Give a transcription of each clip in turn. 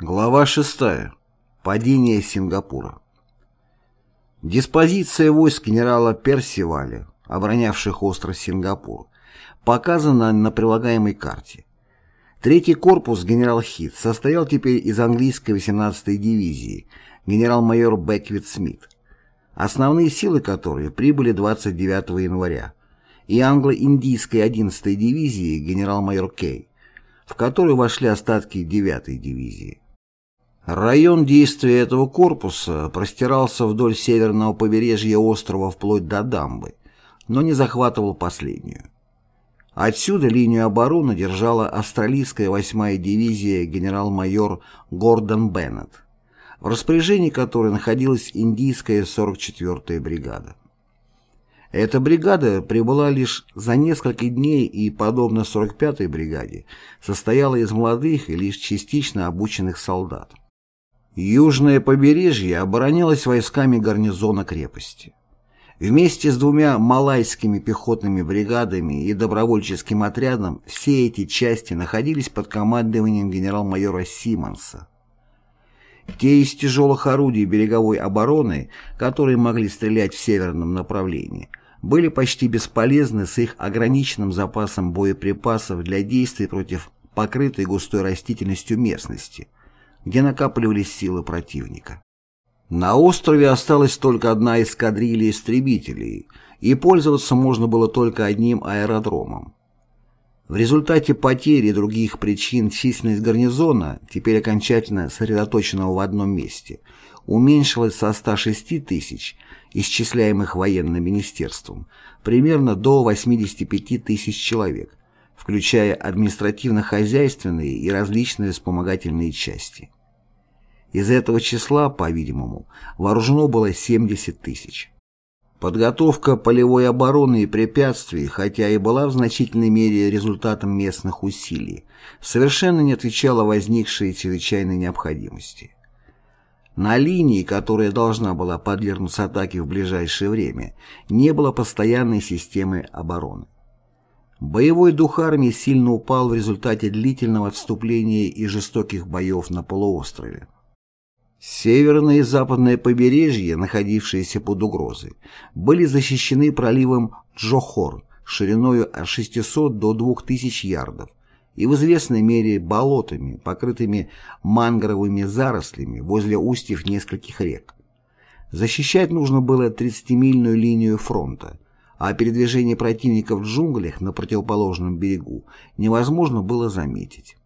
Глава 6. Падение Сингапура. Диспозиция войск генерала Персиваля, оборонявших остров Сингапур, показана на прилагаемой карте. Третий корпус генерал Хит состоял теперь из английской 18-й дивизии, генерал-майор Беквит Смит, основные силы которой прибыли 29 января, и англо-индийской 11-й дивизии генерал-майор Кей, в которую вошли остатки 9-й дивизии. Район действия этого корпуса простирался вдоль северного побережья острова вплоть до дамбы, но не захватывал последнюю. Отсюда линию обороны держала австралийская 8-я дивизия генерал-майор Гордон Беннет, в распоряжении которой находилась индийская 44-я бригада. Эта бригада прибыла лишь за несколько дней и, подобно 45-й бригаде, состояла из молодых и лишь частично обученных солдат. Южное побережье оборонялось войсками гарнизона крепости. Вместе с двумя малайскими пехотными бригадами и добровольческим отрядом все эти части находились под командованием генерал-майора Симмонса. Те из тяжелых орудий береговой обороны, которые могли стрелять в северном направлении – были почти бесполезны с их ограниченным запасом боеприпасов для действий против покрытой густой растительностью местности, где накапливались силы противника. На острове осталась только одна эскадрилья истребителей, и пользоваться можно было только одним аэродромом. В результате потери других причин численность гарнизона, теперь окончательно сосредоточенного в одном месте, уменьшилась со 106 тысяч исчисляемых военным министерством, примерно до 85 тысяч человек, включая административно-хозяйственные и различные вспомогательные части. Из этого числа, по-видимому, вооружено было 70 тысяч. Подготовка полевой обороны и препятствий, хотя и была в значительной мере результатом местных усилий, совершенно не отвечала возникшей чрезвычайной необходимости. На линии, которая должна была подвергнуться атаке в ближайшее время, не было постоянной системы обороны. Боевой дух армии сильно упал в результате длительного отступления и жестоких боев на полуострове. Северное и западное побережья, находившиеся под угрозой, были защищены проливом Джохор шириной от 600 до 2000 ярдов, и в известной мере болотами, покрытыми мангровыми зарослями возле устьев нескольких рек. Защищать нужно было 30-мильную линию фронта, а передвижение противника в джунглях на противоположном берегу невозможно было заметить.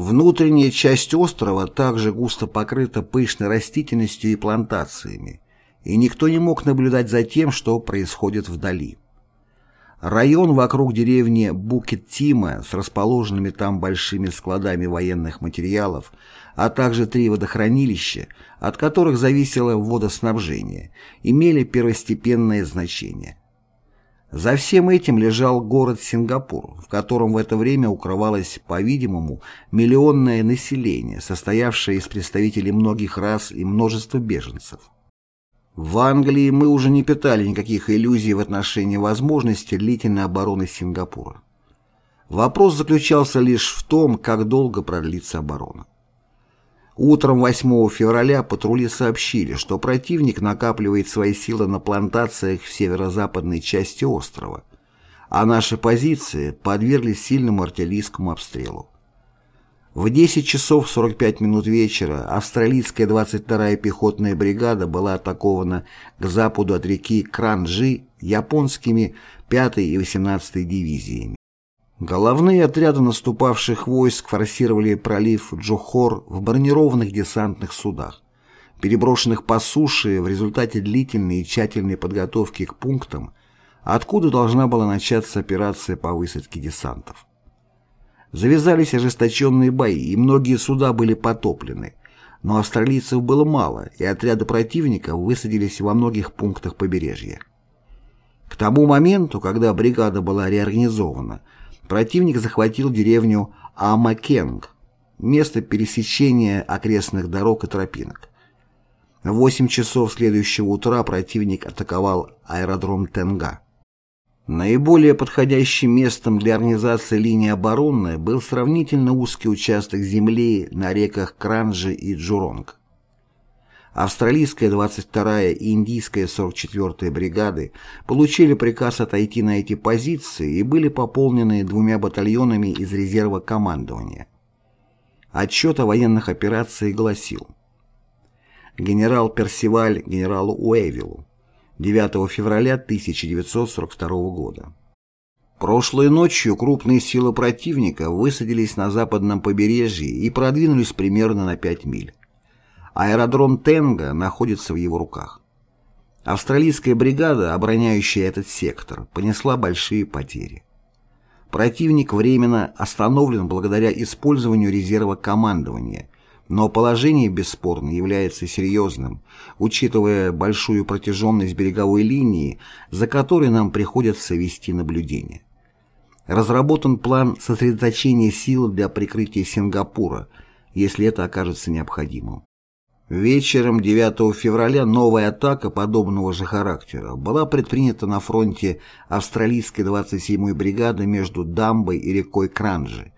Внутренняя часть острова также густо покрыта пышной растительностью и плантациями, и никто не мог наблюдать за тем, что происходит вдали. Район вокруг деревни Букет-Тима с расположенными там большими складами военных материалов, а также три водохранилища, от которых зависело водоснабжение, имели первостепенное значение. За всем этим лежал город Сингапур, в котором в это время укрывалось, по-видимому, миллионное население, состоявшее из представителей многих рас и множества беженцев. В Англии мы уже не питали никаких иллюзий в отношении возможности длительной обороны Сингапура. Вопрос заключался лишь в том, как долго продлится оборона. Утром 8 февраля патрули сообщили, что противник накапливает свои силы на плантациях в северо-западной части острова, а наши позиции подверглись сильному артиллерийскому обстрелу. В 10 часов 45 минут вечера австралийская 22-я пехотная бригада была атакована к западу от реки Кранджи японскими 5-й и 18-й дивизиями. Головные отряды наступавших войск форсировали пролив Джохор в бронированных десантных судах, переброшенных по суше в результате длительной и тщательной подготовки к пунктам, откуда должна была начаться операция по высадке десантов. Завязались ожесточенные бои, и многие суда были потоплены. Но австралийцев было мало, и отряды противника высадились во многих пунктах побережья. К тому моменту, когда бригада была реорганизована, противник захватил деревню Амакенг, место пересечения окрестных дорог и тропинок. В 8 часов следующего утра противник атаковал аэродром Тенга. Наиболее подходящим местом для организации линии обороны был сравнительно узкий участок земли на реках Кранжи и Джуронг. Австралийская 22-я и индийская 44-я бригады получили приказ отойти на эти позиции и были пополнены двумя батальонами из резерва командования. Отчет о военных операциях гласил Генерал Персиваль генералу Уэйвиллу 9 февраля 1942 года. Прошлой ночью крупные силы противника высадились на западном побережье и продвинулись примерно на 5 миль. Аэродром Тенга находится в его руках. Австралийская бригада, обороняющая этот сектор, понесла большие потери. Противник временно остановлен благодаря использованию резерва командования, но положение бесспорно является серьезным, учитывая большую протяженность береговой линии, за которой нам приходится вести наблюдение. Разработан план сосредоточения сил для прикрытия Сингапура, если это окажется необходимым. Вечером 9 февраля новая атака подобного же характера была предпринята на фронте австралийской 27-й бригады между Дамбой и рекой Кранжи,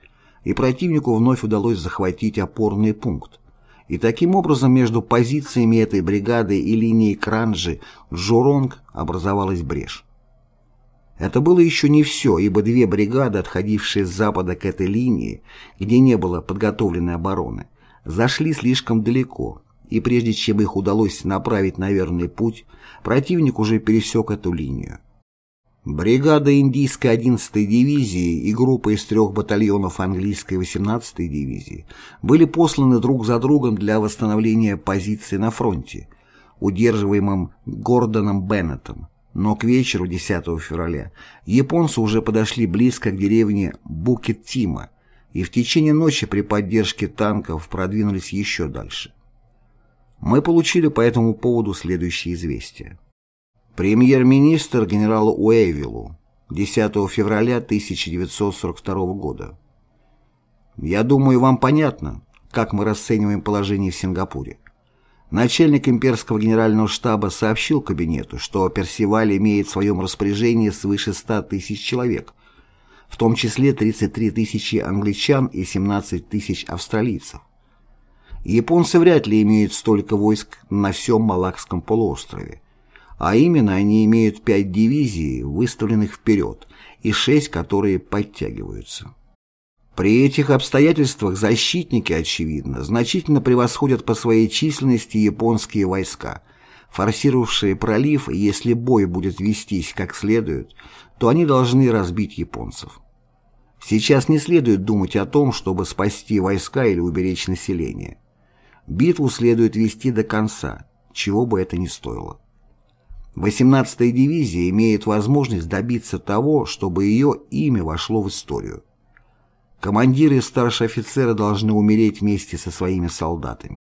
и противнику вновь удалось захватить опорный пункт. И таким образом между позициями этой бригады и линией Кранжи Джуронг образовалась брешь. Это было еще не все, ибо две бригады, отходившие с запада к этой линии, где не было подготовленной обороны, зашли слишком далеко, и прежде чем их удалось направить на верный путь, противник уже пересек эту линию. Бригада индийской 11-й дивизии и группа из трех батальонов английской 18-й дивизии были посланы друг за другом для восстановления позиций на фронте, удерживаемым Гордоном Беннетом, но к вечеру 10 февраля японцы уже подошли близко к деревне Букет-Тима и в течение ночи при поддержке танков продвинулись еще дальше. Мы получили по этому поводу следующее известие. Премьер-министр генералу Уэйвиллу 10 февраля 1942 года. Я думаю, вам понятно, как мы расцениваем положение в Сингапуре. Начальник имперского генерального штаба сообщил кабинету, что Персиваль имеет в своем распоряжении свыше 100 тысяч человек, в том числе 33 тысячи англичан и 17 тысяч австралийцев. Японцы вряд ли имеют столько войск на всем Малакском полуострове. А именно они имеют пять дивизий, выставленных вперед, и шесть, которые подтягиваются. При этих обстоятельствах защитники, очевидно, значительно превосходят по своей численности японские войска, форсировавшие пролив, если бой будет вестись как следует, то они должны разбить японцев. Сейчас не следует думать о том, чтобы спасти войска или уберечь население. Битву следует вести до конца, чего бы это ни стоило. 18-я дивизия имеет возможность добиться того, чтобы ее имя вошло в историю. Командиры и старшие офицеры должны умереть вместе со своими солдатами.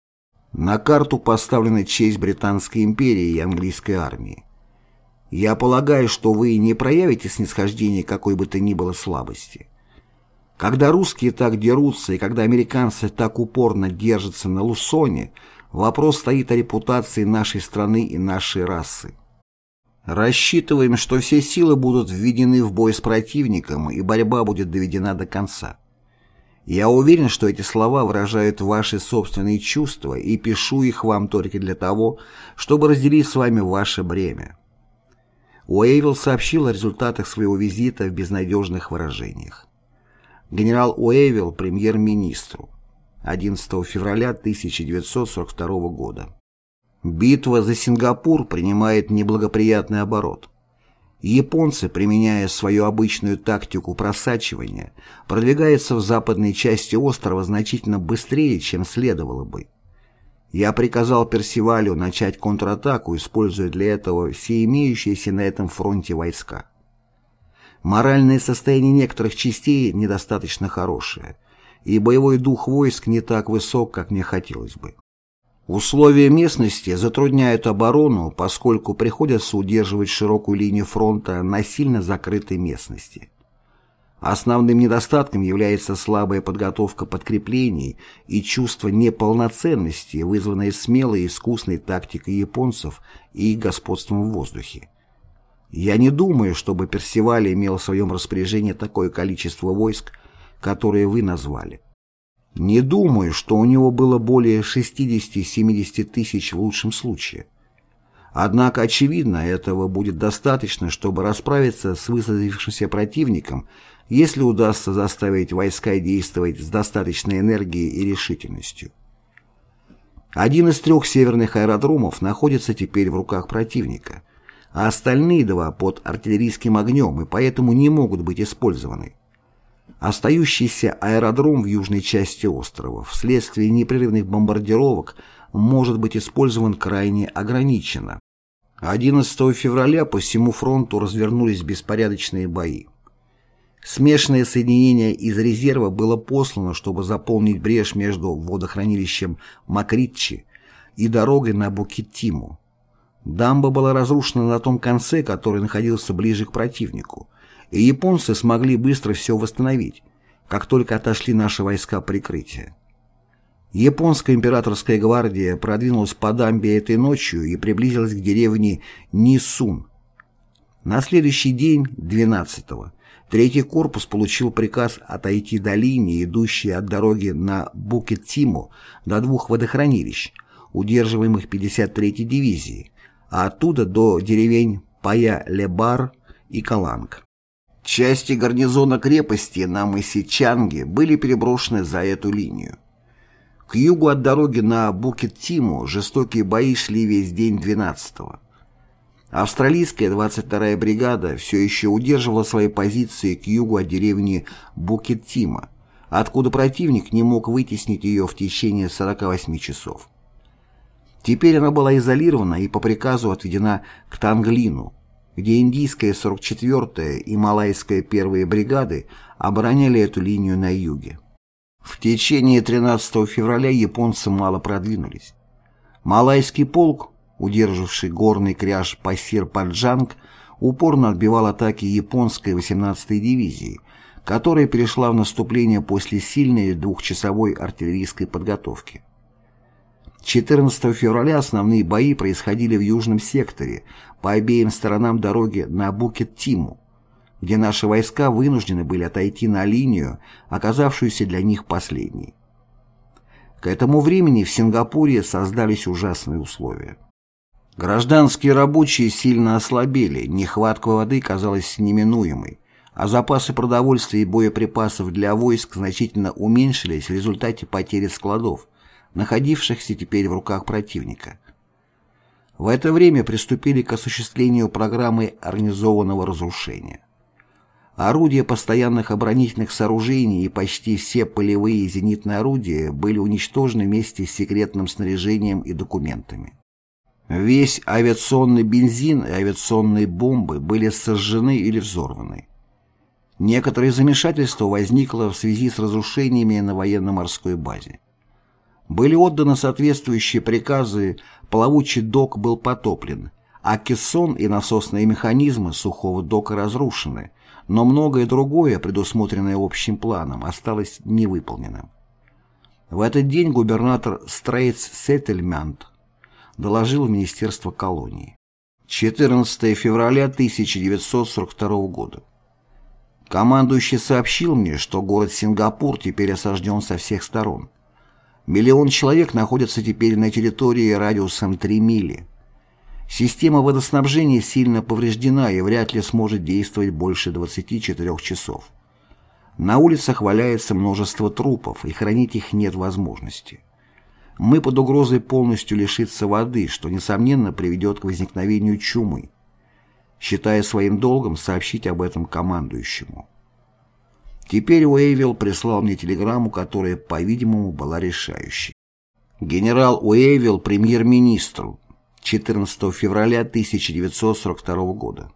На карту поставлена честь Британской империи и английской армии. Я полагаю, что вы не проявите снисхождение какой бы то ни было слабости. Когда русские так дерутся и когда американцы так упорно держатся на Лусоне, вопрос стоит о репутации нашей страны и нашей расы. Рассчитываем, что все силы будут введены в бой с противником и борьба будет доведена до конца. Я уверен, что эти слова выражают ваши собственные чувства и пишу их вам только для того, чтобы разделить с вами ваше бремя. Уэйвилл сообщил о результатах своего визита в безнадежных выражениях генерал Уэйвилл премьер-министру 11 февраля 1942 года. Битва за Сингапур принимает неблагоприятный оборот. Японцы, применяя свою обычную тактику просачивания, продвигаются в западной части острова значительно быстрее, чем следовало бы. Я приказал Персивалю начать контратаку, используя для этого все имеющиеся на этом фронте войска. Моральное состояние некоторых частей недостаточно хорошее, и боевой дух войск не так высок, как мне хотелось бы. Условия местности затрудняют оборону, поскольку приходится удерживать широкую линию фронта на сильно закрытой местности. Основным недостатком является слабая подготовка подкреплений и чувство неполноценности, вызванное смелой и искусной тактикой японцев и господством в воздухе. Я не думаю, чтобы Персиваль имел в своем распоряжении такое количество войск, которое вы назвали. Не думаю, что у него было более 60-70 тысяч в лучшем случае. Однако, очевидно, этого будет достаточно, чтобы расправиться с высадившимся противником, если удастся заставить войска действовать с достаточной энергией и решительностью. Один из трех северных аэродромов находится теперь в руках противника, а остальные два под артиллерийским огнем и поэтому не могут быть использованы. Остающийся аэродром в южной части острова вследствие непрерывных бомбардировок может быть использован крайне ограниченно. 11 февраля по всему фронту развернулись беспорядочные бои. Смешанное соединение из резерва было послано, чтобы заполнить брешь между водохранилищем Макритчи и дорогой на Букиттиму. Дамба была разрушена на том конце, который находился ближе к противнику, и японцы смогли быстро все восстановить, как только отошли наши войска прикрытия. Японская императорская гвардия продвинулась по дамбе этой ночью и приблизилась к деревне Нисун. На следующий день, 12-го, третий корпус получил приказ отойти до линии, идущей от дороги на Букет-Тиму до двух водохранилищ, удерживаемых 53-й дивизией, а оттуда до деревень Пая-Лебар и Каланг. Части гарнизона крепости на мысе Чанги были переброшены за эту линию. К югу от дороги на Букет-Тиму жестокие бои шли весь день 12-го. Австралийская 22-я бригада все еще удерживала свои позиции к югу от деревни Букет-Тима, откуда противник не мог вытеснить ее в течение 48 часов. Теперь она была изолирована и по приказу отведена к Танглину, где индийская 44-я и малайская первые бригады обороняли эту линию на юге. В течение 13 февраля японцы мало продвинулись. Малайский полк, удержавший горный кряж Пассир-Паджанг, упорно отбивал атаки японской 18-й дивизии, которая перешла в наступление после сильной двухчасовой артиллерийской подготовки. 14 февраля основные бои происходили в южном секторе, по обеим сторонам дороги на Букет-Тиму, где наши войска вынуждены были отойти на линию, оказавшуюся для них последней. К этому времени в Сингапуре создались ужасные условия. Гражданские рабочие сильно ослабели, нехватка воды казалась неминуемой, а запасы продовольствия и боеприпасов для войск значительно уменьшились в результате потери складов, находившихся теперь в руках противника. В это время приступили к осуществлению программы организованного разрушения. Орудия постоянных оборонительных сооружений и почти все полевые и зенитные орудия были уничтожены вместе с секретным снаряжением и документами. Весь авиационный бензин и авиационные бомбы были сожжены или взорваны. Некоторое замешательство возникло в связи с разрушениями на военно-морской базе. Были отданы соответствующие приказы, плавучий док был потоплен, а кессон и насосные механизмы сухого дока разрушены, но многое другое, предусмотренное общим планом, осталось невыполненным. В этот день губернатор Стрейтс Сеттельмент доложил в Министерство колонии. 14 февраля 1942 года. Командующий сообщил мне, что город Сингапур теперь осажден со всех сторон. Миллион человек находятся теперь на территории радиусом 3 мили. Система водоснабжения сильно повреждена и вряд ли сможет действовать больше 24 часов. На улицах валяется множество трупов, и хранить их нет возможности. Мы под угрозой полностью лишиться воды, что, несомненно, приведет к возникновению чумы. Считая своим долгом сообщить об этом командующему. Теперь Уэйвилл прислал мне телеграмму, которая, по-видимому, была решающей. Генерал Уэйвилл премьер-министру 14 февраля 1942 года.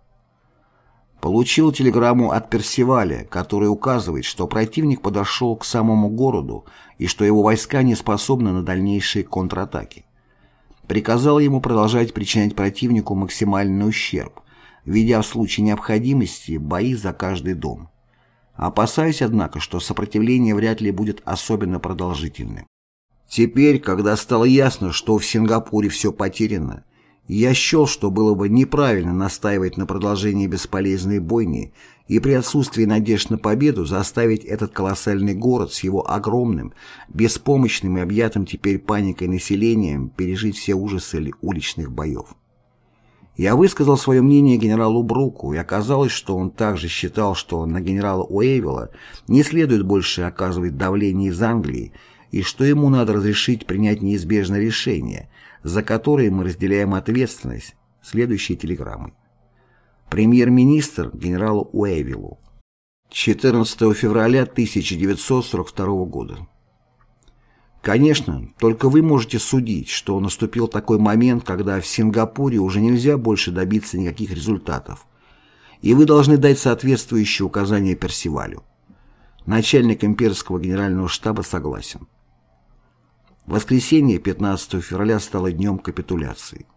Получил телеграмму от Персиваля, который указывает, что противник подошел к самому городу и что его войска не способны на дальнейшие контратаки. Приказал ему продолжать причинять противнику максимальный ущерб, ведя в случае необходимости бои за каждый дом. Опасаюсь, однако, что сопротивление вряд ли будет особенно продолжительным. Теперь, когда стало ясно, что в Сингапуре все потеряно, Я счел, что было бы неправильно настаивать на продолжении бесполезной бойни и при отсутствии надежд на победу заставить этот колоссальный город с его огромным, беспомощным и объятым теперь паникой населением пережить все ужасы уличных боев. Я высказал свое мнение генералу Бруку, и оказалось, что он также считал, что на генерала Уэйвилла не следует больше оказывать давление из Англии, и что ему надо разрешить принять неизбежное решение, за которое мы разделяем ответственность, следующей телеграммой. Премьер-министр генералу Уэйвиллу. 14 февраля 1942 года. Конечно, только вы можете судить, что наступил такой момент, когда в Сингапуре уже нельзя больше добиться никаких результатов, и вы должны дать соответствующие указания Персивалю. Начальник имперского генерального штаба согласен. Воскресенье 15 февраля стало днем капитуляции.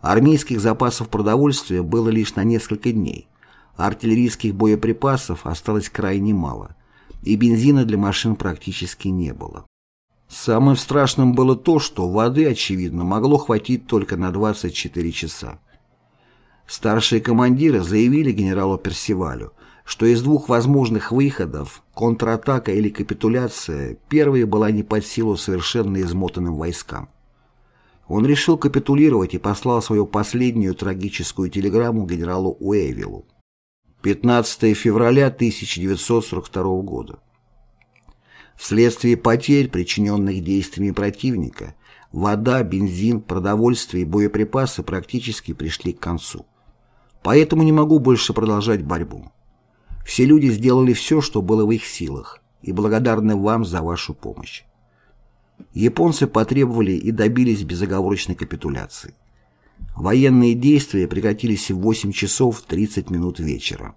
Армейских запасов продовольствия было лишь на несколько дней, артиллерийских боеприпасов осталось крайне мало, и бензина для машин практически не было. Самым страшным было то, что воды, очевидно, могло хватить только на 24 часа. Старшие командиры заявили генералу Персивалю, что из двух возможных выходов, контратака или капитуляция, первая была не под силу совершенно измотанным войскам. Он решил капитулировать и послал свою последнюю трагическую телеграмму генералу Уэйвиллу. 15 февраля 1942 года. Вследствие потерь, причиненных действиями противника, вода, бензин, продовольствие и боеприпасы практически пришли к концу. Поэтому не могу больше продолжать борьбу. Все люди сделали все, что было в их силах, и благодарны вам за вашу помощь. Японцы потребовали и добились безоговорочной капитуляции. Военные действия прекратились в 8 часов 30 минут вечера.